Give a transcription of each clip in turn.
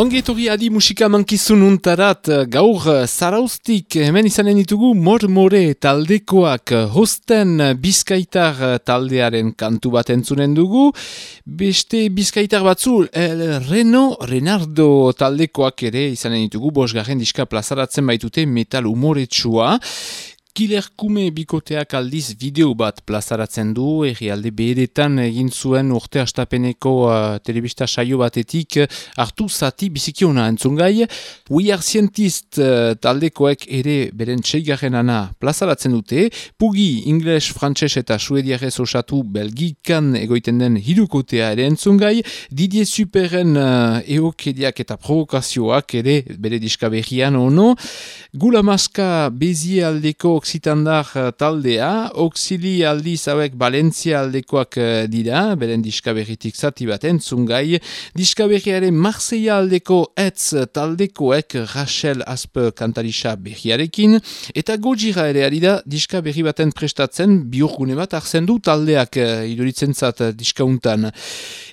Adi. Ongetorri adi musika mankizun untarat, gaur zaraustik hemen izanen ditugu mormore taldekoak hosten bizkaitar taldearen kantu bat entzunen dugu. Beste bizkaitar batzu, el Reno Renardo taldekoak ere izanen ditugu, bosgarren diska plazaratzen baitute metal umoretsua. Killer Kume bikoteak aldiz video bat plazaratzen du, alde beheretan egin zuen urte astapeneko uh, telebista saio batetik hartu zati bizikiona entzungai. We are scientist uh, taldekoek ere beren txeigarren ana plazaratzen dute, pugi ingles, frantses eta suediarez osatu belgikan egoiten den hirukotea ere entzungai, Didier Superen uh, eokediak eta provokazioak ere bere diska behian ono, Gula maska bezie aldeko oksitandar eh, taldea, oksili aldiz hauek Valentzia aldekoak eh, dira, beren diskaberritik zati bat entzungai, diskaberriare Marseilla aldeko etz taldekoek Rachel Aspe kantarisa berriarekin, eta gojira ere ari da diskaberri baten prestatzen biurgune bat arzen du taldeak eh, iduritzen zat diskauntan.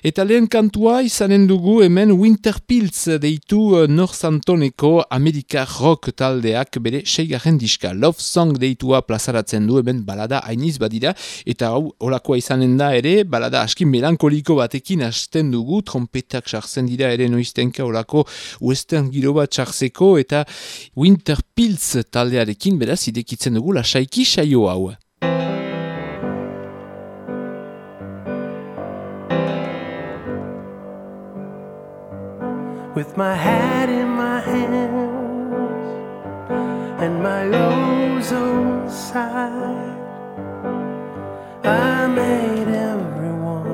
Eta lehen kantua izanen dugu hemen Winterpilz deitu North Antoneko Amerika Rock talde taldeak bere seigarren diska Love Song deitua plazaratzen du hemen balada hainiz badira eta hau olakoa izanen da ere balada askin melankoliko batekin hasten dugu trompetak sartzen dira ere noiztenka olako western giro bat sartzeko eta Winter Pilz taldearekin beraz idekitzen dugu lasaiki saio hau. With my hat in my hand and my ozone I made everyone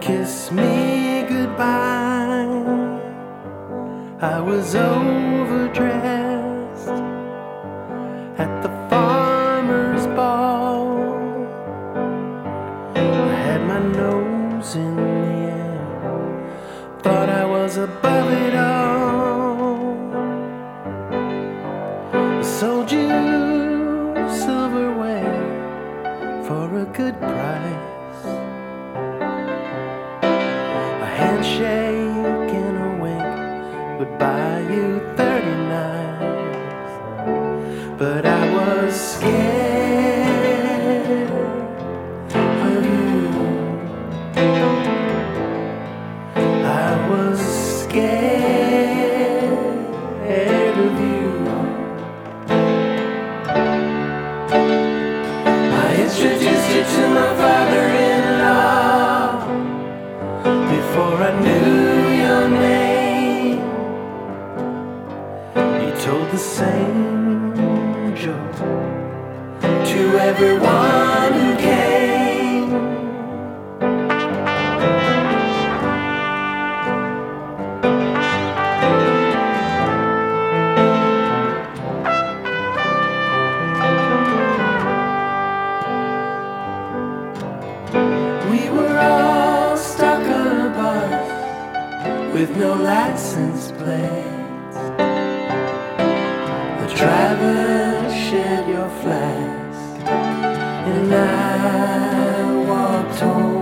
kiss me goodbye. I was overdressed with no license plates. The driver shed your flask, and I walked home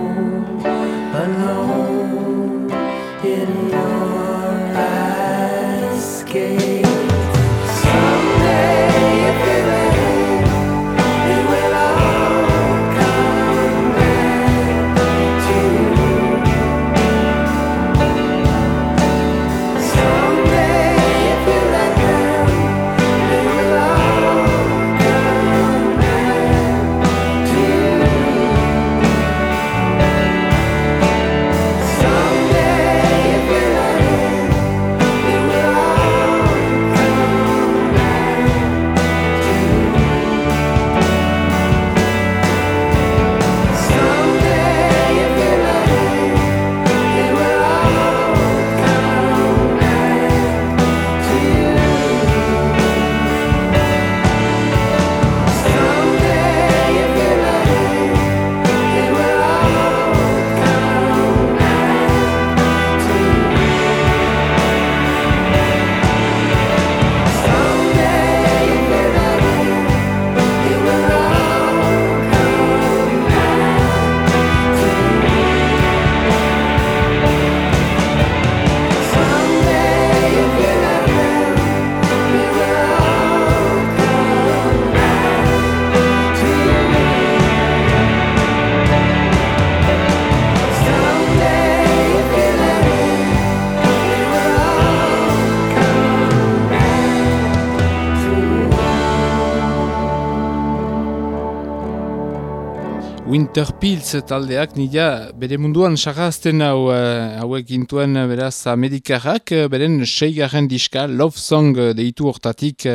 Winter Pills taldeak nila bere munduan sagazten hau uh, hauek gintuen uh, beraz Amerikarrak uh, beren seigarren diska Love Song deitu hortatik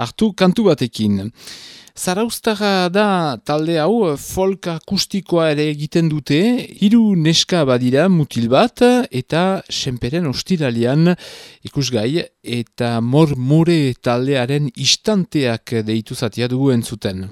hartu kantu batekin. Zaraustara da talde hau folk akustikoa ere egiten dute, hiru neska badira mutil bat eta senperen ostiralian ikusgai eta mor more taldearen istanteak deitu zatia dugu entzuten.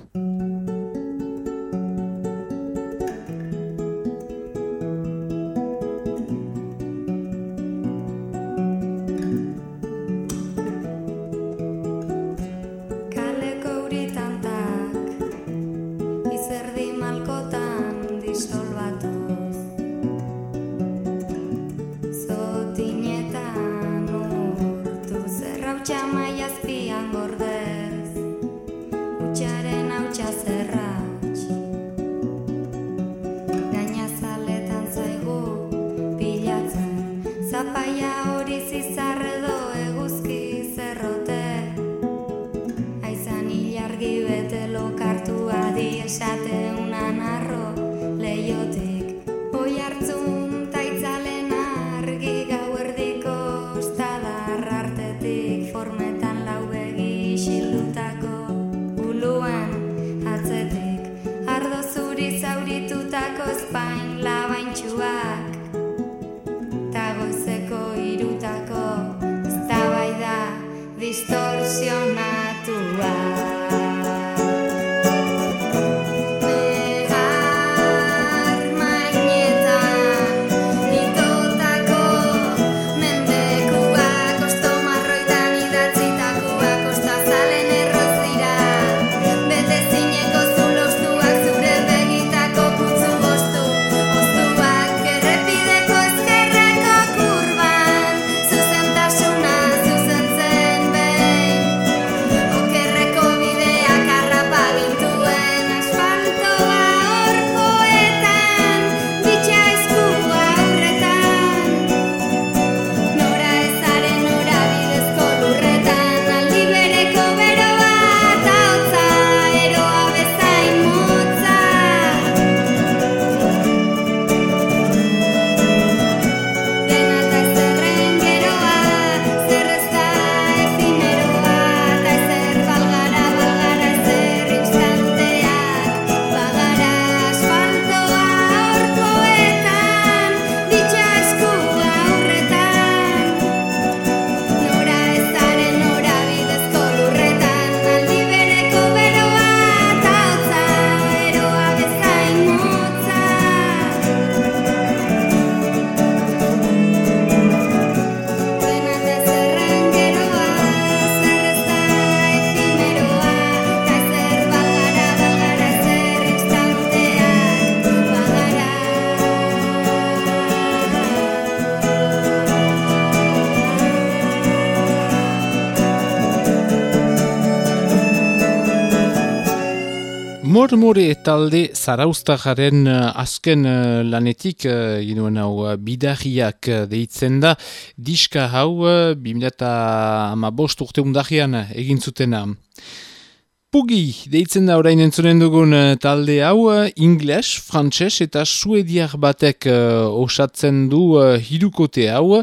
Mormore talde zaraustajaren uh, azken uh, lanetik uh, ginuen hau bidarriak uh, deitzen da diska hau uh, 2008 urte undahian egin zutena. Pugi deitzen da orain entzunen dugun talde hau, ingles, frantses eta suediar batek uh, osatzen du uh, hirukote hau,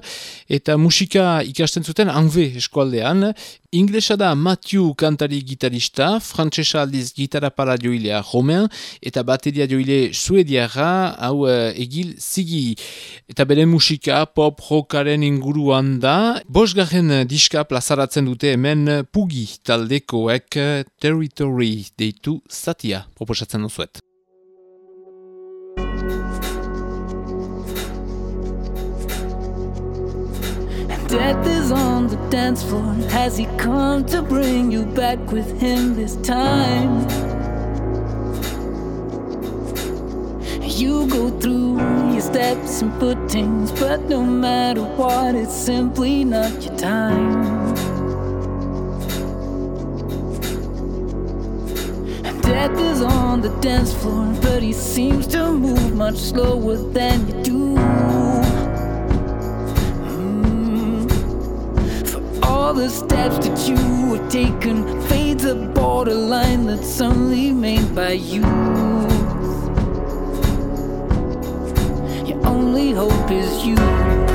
eta musika ikasten zuten anve eskualdean. Inglesa da Matthew kantari gitarista, frantsesa aldiz gitara pala joilea Romain, eta bateria joile suediara, hau uh, egil zigi. Eta bere musika pop rockaren inguruan da, bosgarren diska plazaratzen dute hemen Pugi taldekoek uh, Territory deitu zatia proposatzen duzuet. Death is on the dance floor. Has he come to bring you back with him this time? You go through your steps and footings, but no matter what, it's simply not your time. Death is on the dance floor, but he seems to move much slower than you do. all the steps that you have taken fades a borderline that's only made by you. Your only hope is you.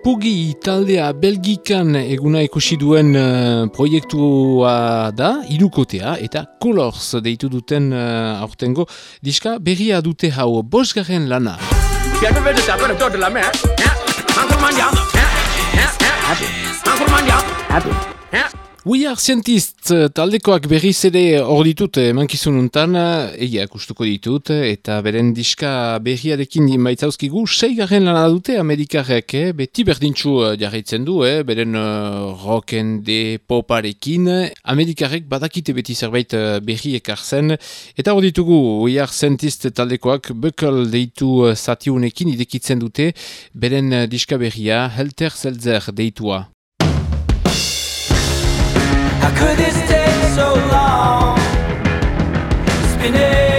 Pugi taldea Belgikan eguna ikusi duen uh, proiektua da, irukotea eta Colors deitu duten uh, aurtengo diska berria dute hau bosgarren lana. We are scientist taldekoak berriz ere hor ditut eh, emankizun untan, egia eh, kustuko ditut, eh, eta beren diska berriarekin baitzauzkigu, seigarren lan dute Amerikarrek, eh? beti berdintxu jarraitzen du, eh? beren uh, rocken de poparekin, Amerikarrek badakite beti zerbait berri ekartzen, eta hor ditugu We are scientist taldekoak bekal deitu zatiunekin idekitzen dute, beren diska berria helter zelzer deitua. could this take so long? Spinning.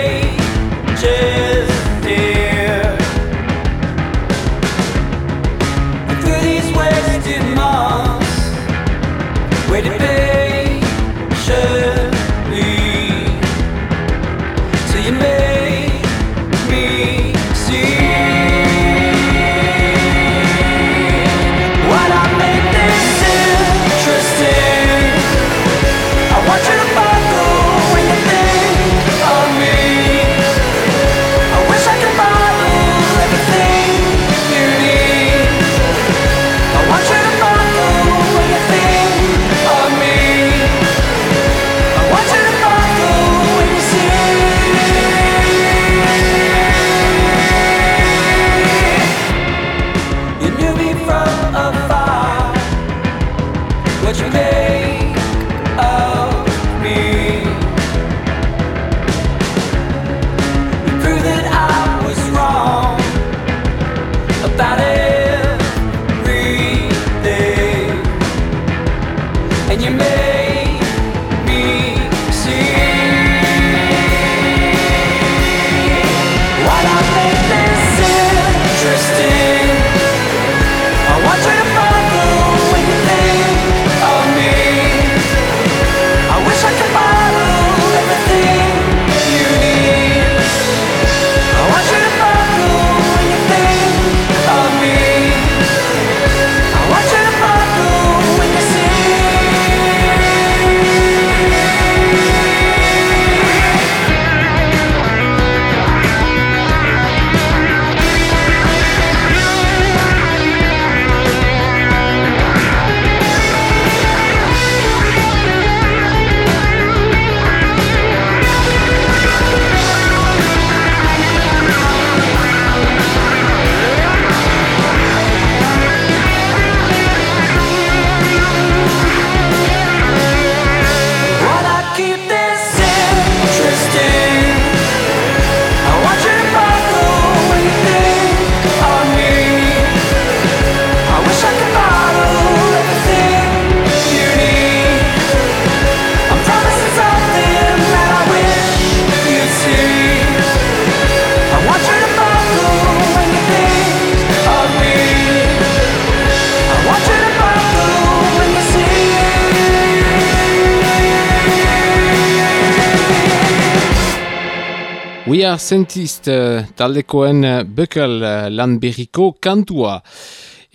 Sentist eh, taldekoen eh, bekal eh, lan berriko kantua.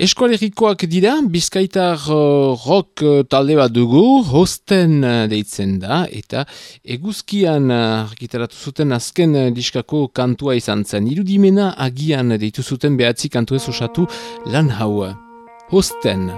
Eskualerikoak dira, bizkaitar rock talde bat dugu, hosten deitzen da, eta eguzkian argitaratu zuten azken diskako kantua izan zen. Irudimena agian deitu zuten behatzi kantuez osatu lan hau. Hosten.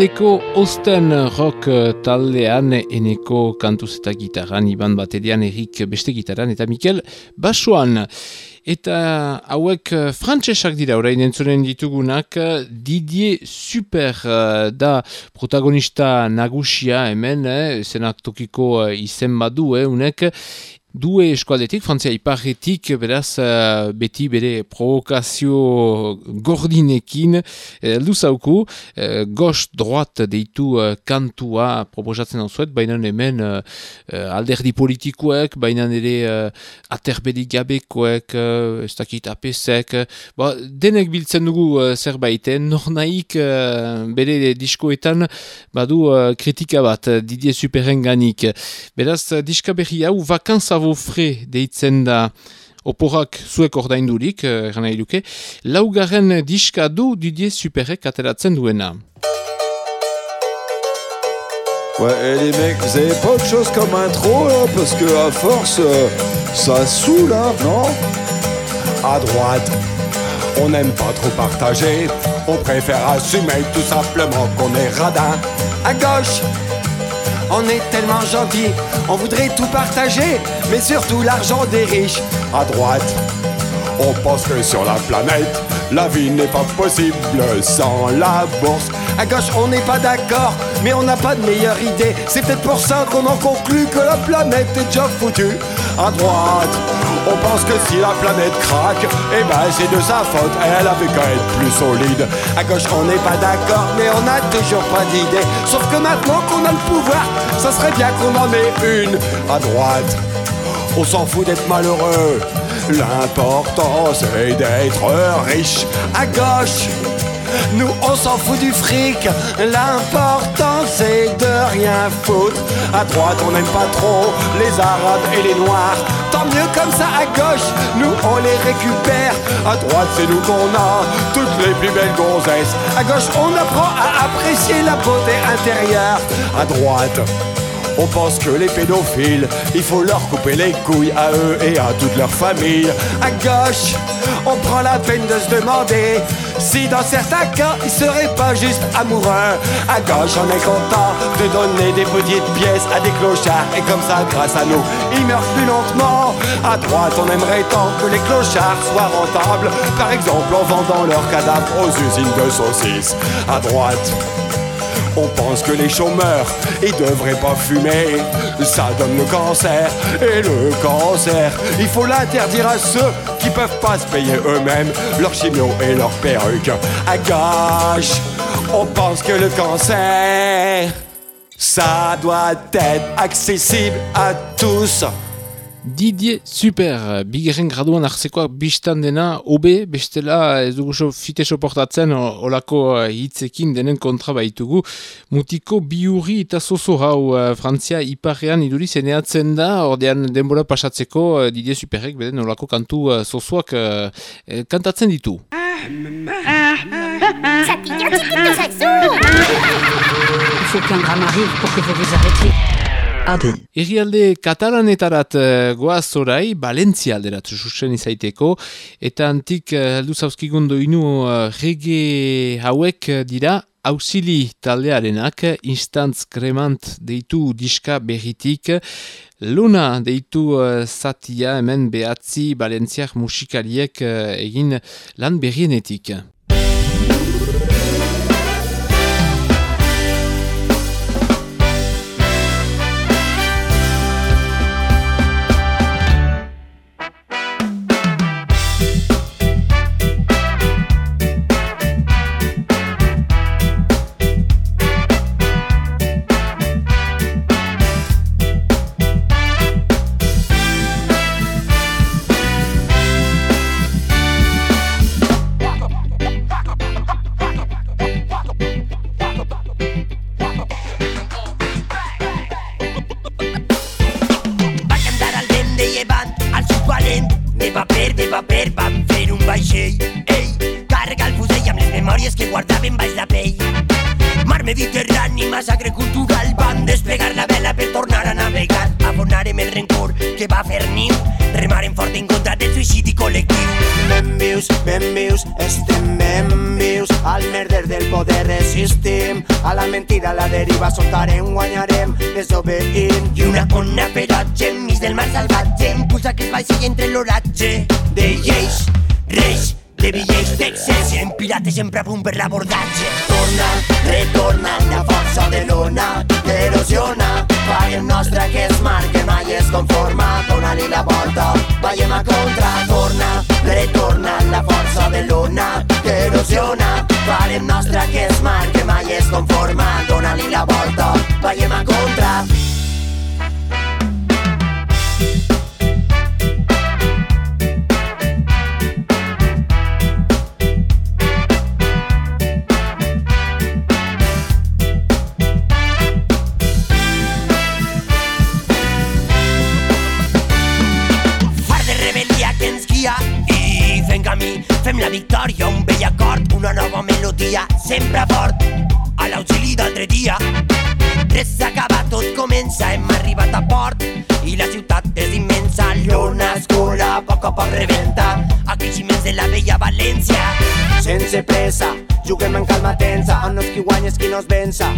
Eskualdeko osten rock taldean eneko kantuz eta gitarran, Iban baterian, Erik beste gitaran eta Mikel basuan. Eta hauek frantsesak dira orain entzunen ditugunak Didier Super da protagonista nagusia hemen, eh, zenak tokiko izen badu, eh, unek, Due eskualdetik, Frantzia iparretik, beraz, uh, beti bere provokazio gordinekin, uh, luzauku, uh, gost droat deitu uh, kantua proposatzen hau zuet, baina hemen uh, uh, alderdi politikoek, baina ere uh, aterbedik gabekoek, uh, ez dakit apesek, uh, denek biltzen dugu uh, zerbaiten, nor nahik uh, bere diskoetan badu uh, kritika bat, Didier Superen ganik. Beraz, diska berri hau, vakanza fre deitzen da oporak zuek ordaindurik, eh, gana iluke, laugarren diska du Didier Superrek ateratzen duena. Ouais, et les mecs, vous avez pas autre chose comme intro là Parce que à force, euh, ça saoule, hein, non? À droite, on n'aime pas trop partager. On préfère assumer tout simplement qu'on est radin. À gauche, on est tellement gentil, on voudrait tout partager, mais surtout l'argent des riches. À droite, on pense que sur la planète, la vie n'est pas possible sans la bourse. À gauche, on n'est pas d'accord, mais on n'a pas de meilleure idée. C'est peut-être pour ça qu'on en conclut que la planète est déjà foutue. À droite, on pense que si la planète craque, eh ben c'est de sa faute, elle avait qu'à être plus solide. À gauche, on n'est pas d'accord, mais on n'a toujours pas d'idée. Sauf que maintenant qu'on a le pouvoir, ça serait bien qu'on en ait une. À droite, on s'en fout d'être malheureux. L'important c'est d'être riche. À gauche, nous on s'en fout du fric. L'important c'est de rien foutre. À droite, on n'aime pas trop les arabes et les noirs. Tant mieux comme ça à gauche, nous on les récupère. À droite, c'est nous qu'on a toutes les plus belles gonzesses. À gauche, on apprend à apprécier la beauté intérieure. À droite, on pense que les pédophiles, il faut leur couper les couilles à eux et à toute leur famille. À gauche, on prend la peine de se demander si dans certains cas ils seraient pas juste amoureux. À gauche, on est content de donner des petites pièces à des clochards et comme ça, grâce à nous, ils meurent plus lentement. À droite, on aimerait tant que les clochards soient rentables, par exemple en vendant leurs cadavres aux usines de saucisses. À droite. On pense que les chômeurs, ils devraient pas fumer. Ça donne le cancer. Et le cancer, il faut l'interdire à ceux qui peuvent pas se payer eux-mêmes leur chimio et leur perruque. À gauche, on pense que le cancer, ça doit être accessible à tous. Didier Super, bigarren graduan hartzekoak bistan dena, obe, bestela ez dugu so, fite soportatzen olako eh, hitzekin denen kontra baitugu. Mutiko biurri eta zozo hau eh, Frantzia iparrean iduri zeneatzen da, ordean denbora pasatzeko eh, Didier Superrek beden olako kantu zozoak eh, eh, kantatzen ditu. Il faut qu'un drame arrive pour que vous vous arrêtiez. Adi. Herrialde katalanetarat uh, goaz orai, Valentzia alderat susen izaiteko, eta antik uh, heldu zauzkigun doinu uh, rege hauek uh, dira Ausili taldearenak, instantz kremant deitu diska berritik, Luna deitu uh, zatia hemen behatzi Valentziak musikariek uh, egin lan berrienetik. Salvatge, impulsa que es vagi entre l'oratge. De lleis, reis, de bitllets d'excés, en pirates sempre a punt per l'abordatge. Torna, retorna la força de l'ona, erosiona, farem nostra que es mar, que mai es conforma, dona-li la volta, veiem a contra, torna, retorna la força de l'ona, erosiona, farem nostra que es mar, que mai es conforma, dona-li la volta, Pressa, juguem en calma tensa, on no és qui guanya és qui no es vença.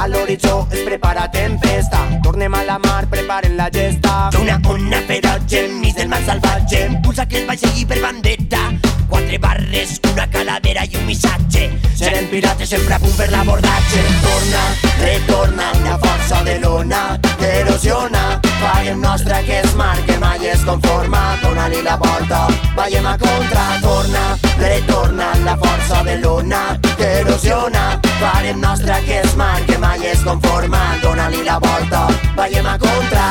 A l'horitzó es prepara tempesta Tornem a la mar, preparen la gesta. Una ona ferotge enmig del mar salvatge. Impulsa que es va seguir per bandera. Quatre barres, una calavera i un missatge. Serem pirates sempre a punt per l'abordatge. Torna, retorna la força de l'ona erosiona, farem nostra que es mar Que mai es conforma, dona-li la volta Veiem a contra, torna, retorna la força de l'ona Que erosiona, farem nostra que es mar Que mai es conforma, dona-li la volta Veiem a contra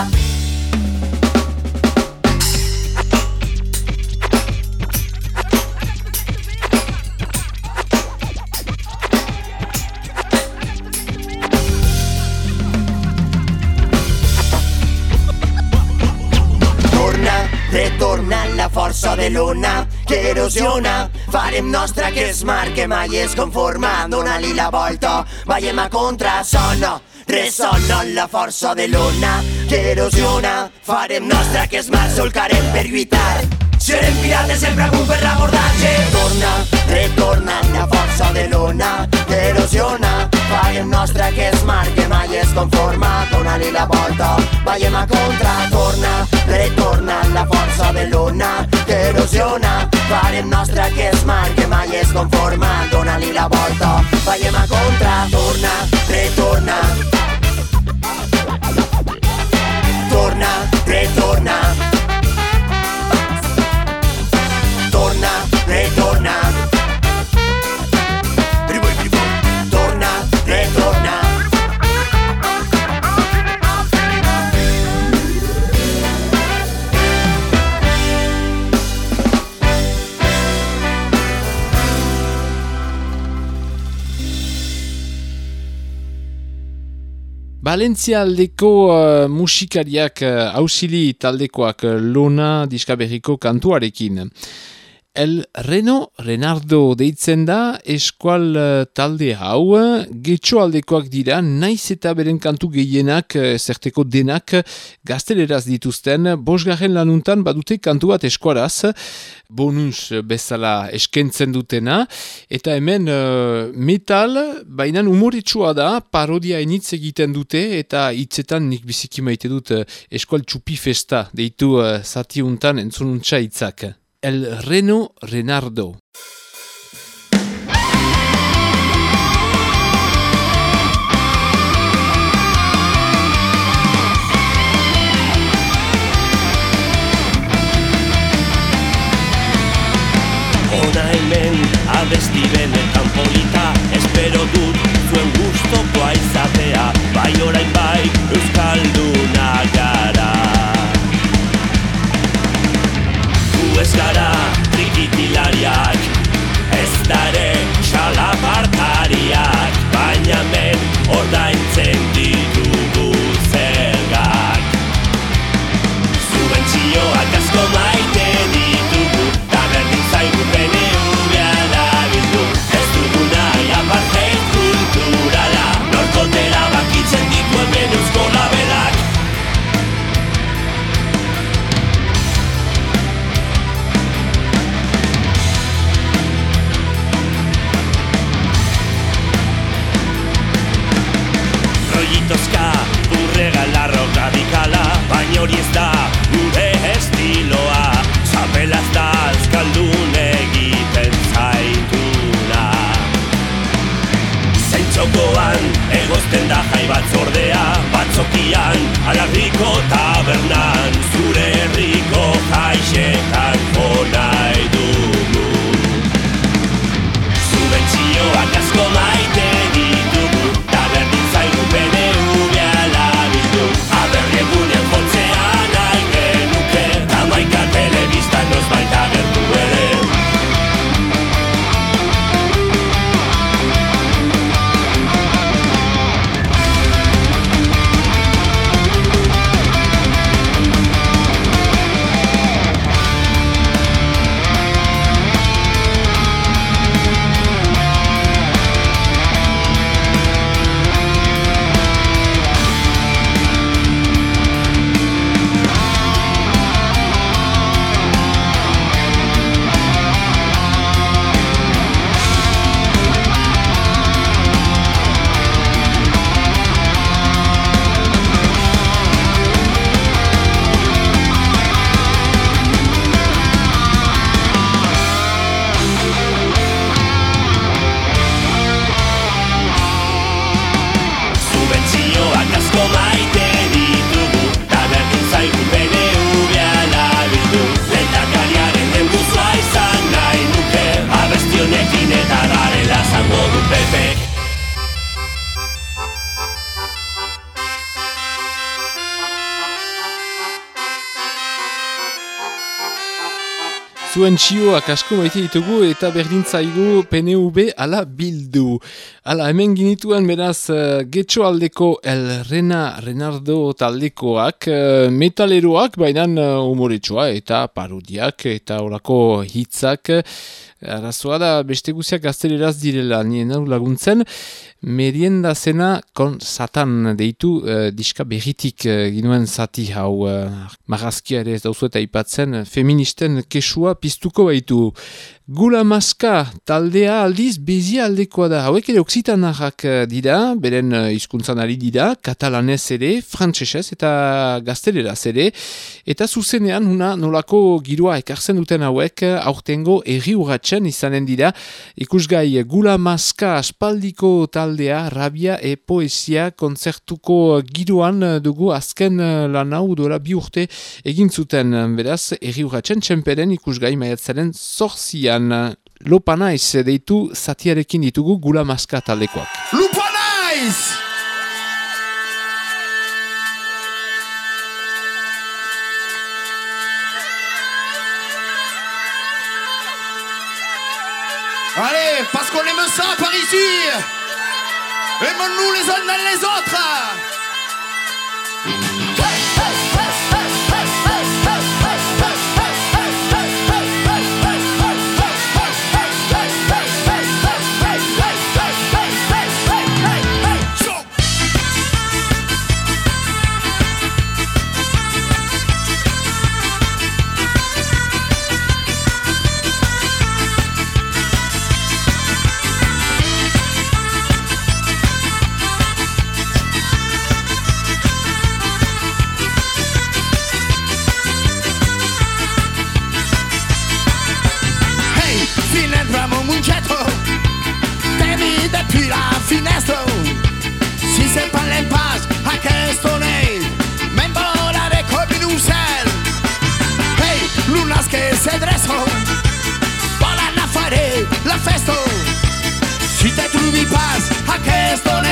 Torna, retorna la força de l'ona que erosiona. Farem nostra que es mar que mai es conforma. Dona-li la volta, veiem a contra, sona. Ressona la força de l'ona que erosiona. Farem nostra que es mar, solcarem per lluitar. Serem pirates sempre a punt per l'abordatge. Torna, retorna la força de l'ona que erosiona. Farem nostra que es mar que mai es conforma. Dona-li la volta, veiem a contra. Torna, retorna la força de l'ona que erosiona. Farem nostra que es mar que mai es conforma. Dona-li la volta, veiem a contra. Torna, retorna. Torna, retorna. Valentzia aldeko uh, musikariak uh, ausili taldekoak uh, lona diskaberriko kantuarekin. El Reno Renardo deitzen da eskual uh, talde hau, getxo aldekoak dira, naiz eta beren kantu gehienak, uh, zerteko denak, gazteleraz dituzten, bosgarren lanuntan badute kantu bat eskuaraz, bonus bezala eskentzen dutena, eta hemen uh, metal, baina umoretsua da, parodia enitz egiten dute, eta hitzetan nik biziki maite dut eskual txupi festa, deitu uh, zati untan entzununtza hitzak. El Reno Renardo. Ona hemen abesti benetan polita Espero dut zuen guztokoa izatea Bai orain bai Euskalduna gara hori ez da gure estiloa. Zapelaz da azkaldun egiten zaituna. Zaintxokoan egozten da jai batzordea Batzokian alarriko tabernan Zure herriko jaixetan jonan. Zuen txioak asko maite ditugu eta berdin zaigu PNV ala bildu. Ala, hemen ginituen beraz uh, getxo aldeko El Rena Renardo taldekoak uh, metaleroak bainan uh, eta parodiak eta orako hitzak Arazoa da, beste guziak gazteleraz direla, nien hau laguntzen, merienda zena kon satan deitu uh, diska berritik uh, ginuen zati hau uh, marazkia ere ez dauzu eta ipatzen, feministen kesua piztuko baitu. Gula maska taldea aldiz bezia aldekoa da. Hauek ere oksitanarrak dira, beren hizkuntzan ari dira, katalanez ere, frantsesez eta gazteleraz ere. Eta zuzenean, una nolako girua ekartzen duten hauek, aurtengo erri urratzen izanen dira. Ikusgai gula maska aspaldiko taldea, rabia e poesia kontzertuko giroan dugu azken lan hau dola bi urte egin zuten. Beraz, erri urratzen txemperen ikusgai maiatzaren zorzian. Lopanaiz deitu zatiarekin ditugu gula maska taldekoak. Lupanaiz! Allez, parce qu'on aime ça par ici Aimons-nous les uns dans les autres que esto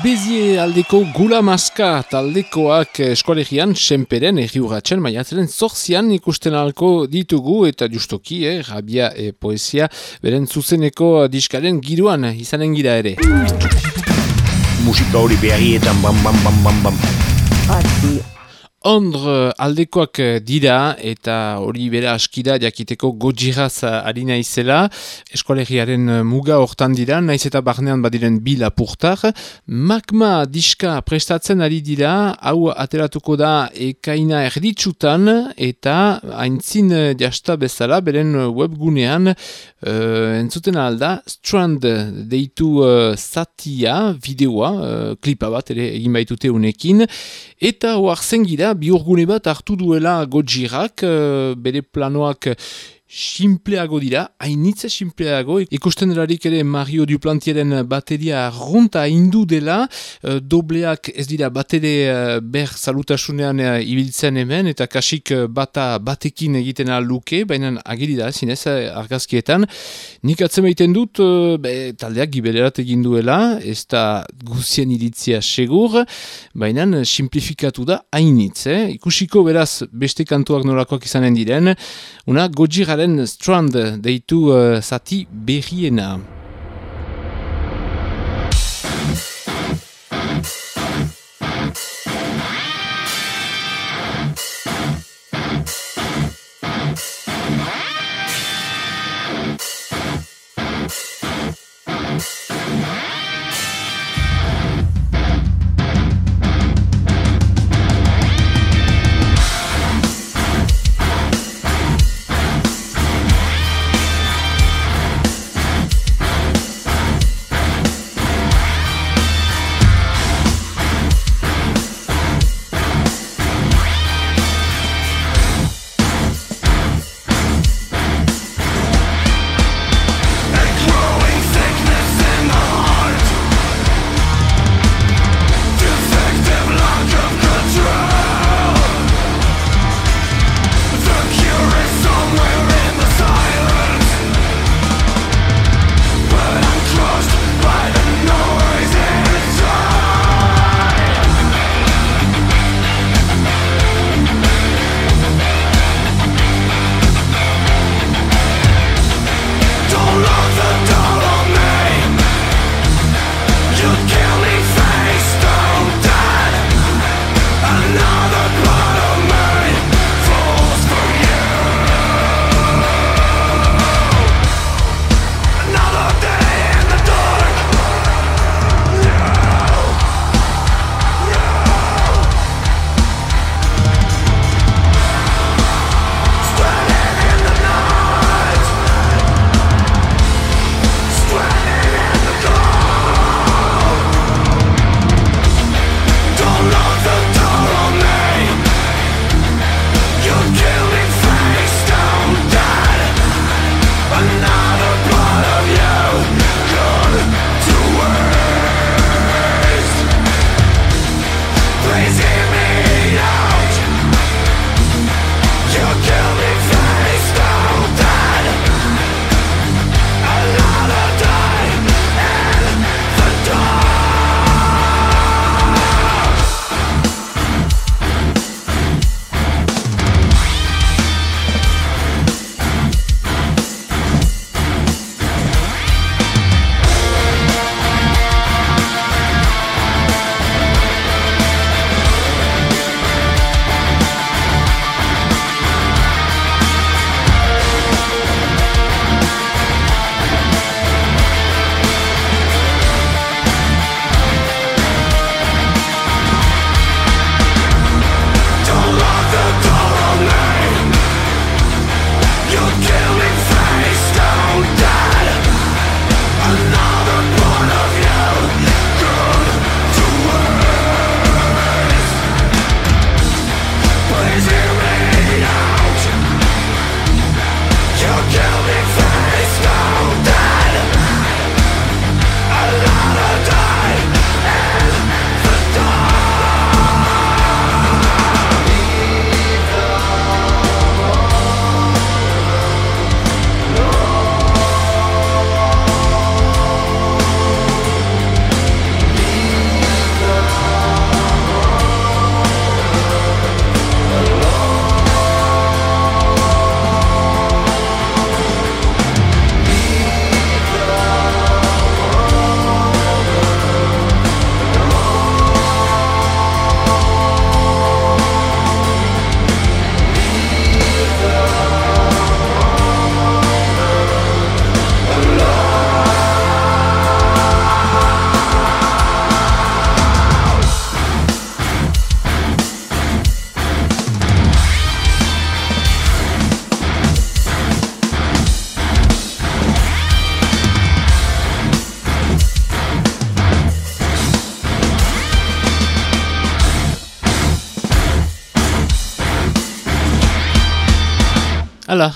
Bezie aldeko gula maska taldekoak eskolegian senperen erriuratzen maiatzaren zorzian ikusten alko ditugu eta justoki, eh, rabia e poesia beren zuzeneko diskaren giruan izanen gira ere. Musika hori beharietan bam bam bam bam bam. Ondr aldekoak dira eta hori bera askida jakiteko gojiraz ari naizela. Eskolegiaren muga hortan dira, naiz eta barnean badiren bi lapurtar. Magma diska prestatzen ari dira, hau ateratuko da ekaina erditsutan eta haintzin jasta bezala, beren webgunean uh, entzuten alda, Strand deitu uh, satia, videoa, uh, klipa bat ere egin baitute unekin, eta hoartzen gira biurgune bat hartu duela Godzirak, uh, bere planoak simpleago dira, hainitze simpleago, ikusten erarik ere Mario Duplantieren bateria runta indu dela, uh, dobleak ez dira batere uh, ber salutasunean uh, ibiltzen hemen, eta kasik bata batekin egiten luke, baina agiri da, zinez, argazkietan. Nik atzemaiten dut, be, taldeak gibelerat egin duela, ez da guzien iritzia segur, baina simplifikatu da hainitz, eh? Ikusiko beraz beste kantuak nolakoak izanen diren, una gojiraren Strand deitu uh, zati berriena.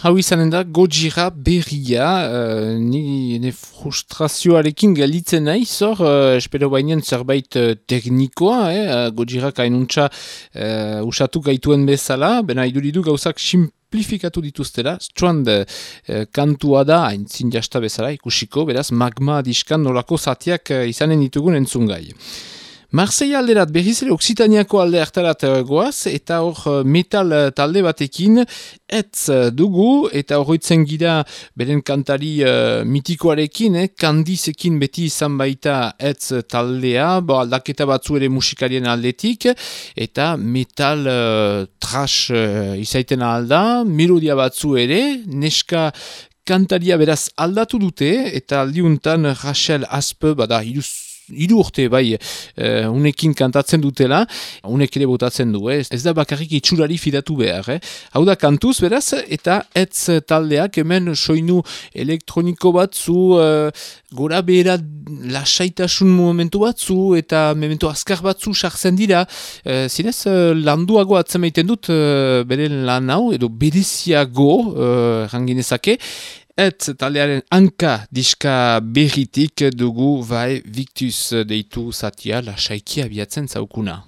Hau izanen da, Gojira berria, uh, ni ne frustrazioarekin galitzen nahi, zor, uh, espero bainen zerbait uh, teknikoa, eh? Gojira kainuntza uh, usatu gaituen bezala, bena iduridu gauzak simplifikatu dituztera, struand uh, kantua da, hain jasta bezala, ikusiko, beraz, magma diskan nolako zatiak izanen ditugun entzungai. Marseille alderat berriz ere Oksitaniako alde hartarat eh, goaz eta hor eh, metal eh, talde batekin etz dugu eta horretzen gira beren kantari uh, mitikoarekin, eh, kandizekin beti izan baita etz taldea, bo aldaketa batzu ere musikarien aldetik eta metal uh, trash uh, izaiten alda, melodia batzu ere, neska kantaria beraz aldatu dute eta aldiuntan Rachel Aspe, bada, iruz hiru urte bai uh, unekin kantatzen dutela, unek ere botatzen du, eh? ez da bakarrik itxurari fidatu behar. Eh? Hau da kantuz beraz, eta etz taldeak hemen soinu elektroniko batzu, uh, gora behera lasaitasun momentu batzu, eta momentu azkar batzu sartzen dira. Uh, zinez, landuago atzemaiten dut uh, bere lan hau, edo bereziago, uh, ranginezake, Et taldearen anka diska berritik dugu vai Victus deitu zatia la saikia biatzen zaukuna.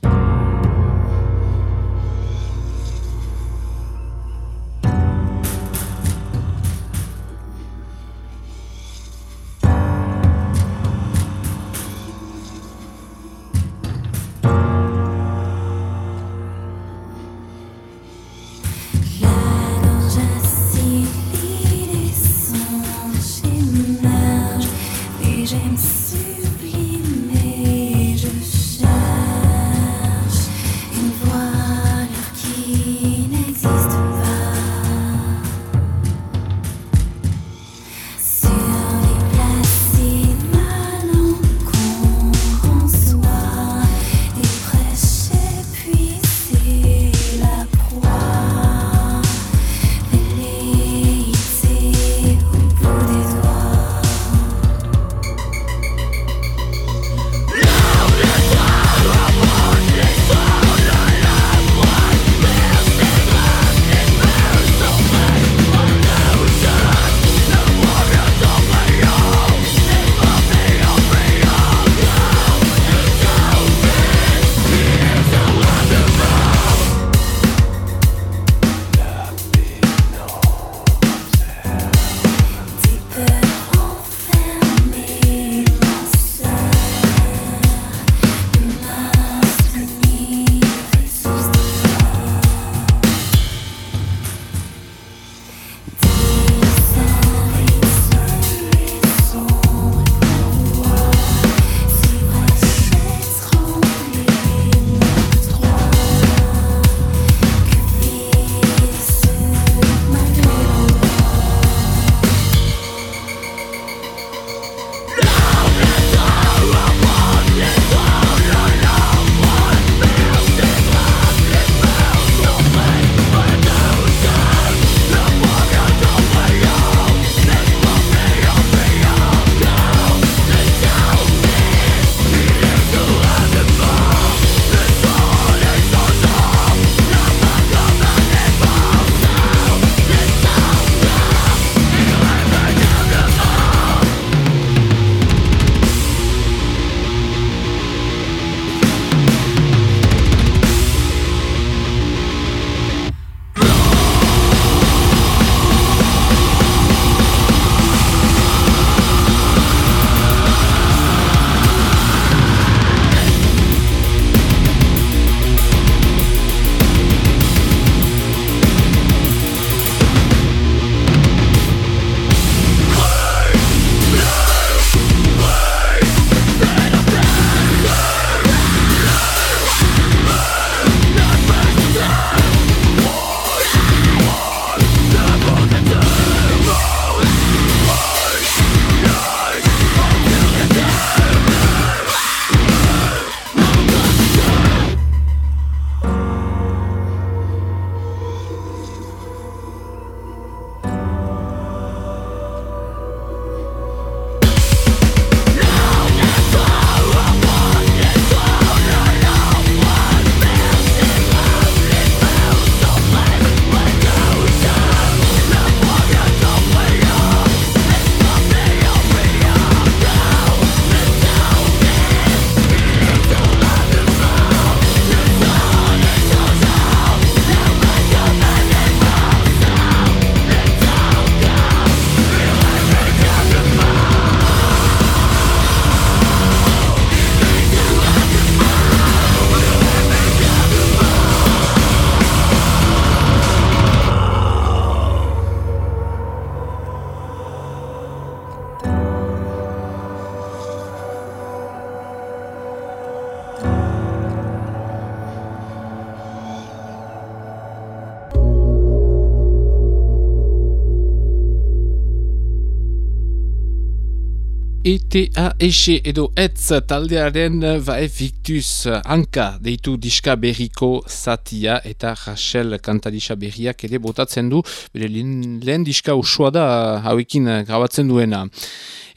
ETAS edo etz taldearen vae victus hanka deitu diska berriko zatia eta Rachel kantarisa berriak ere botatzen du bere lehen, diska usua da hauekin grabatzen duena.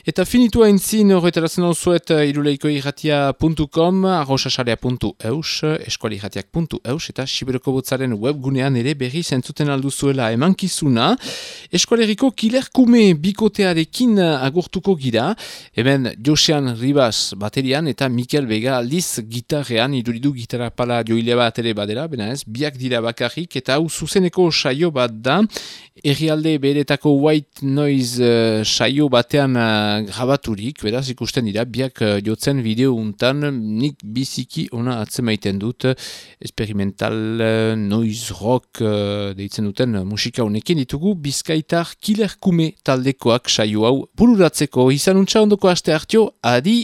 Eta finitua entzin horretarazen hau zuet iruleikoirratia.com, arrosasarea.eus, eskualirratiak.eus eta Siberoko botzaren webgunean ere berri zentzuten alduzuela emankizuna. Eskualeriko kilerkume bikotearekin agurtuko gira, hemen Josean Ribas baterian eta Mikel Vega aldiz gitarrean, iduridu gitarra pala joile bat ere badera, bena ez, biak dira bakarrik eta hau zuzeneko saio bat da, Herrialde beretako white noise uh, saio batean uh, grabaturik, beraz ikusten dira, biak uh, jotzen bideo untan, nik biziki ona atzemaiten dut, experimental uh, noise rock deitzen duten musika honekin ditugu, bizkaitar kilerkume taldekoak saio hau bururatzeko, izan untsa ondoko aste hartio, adi!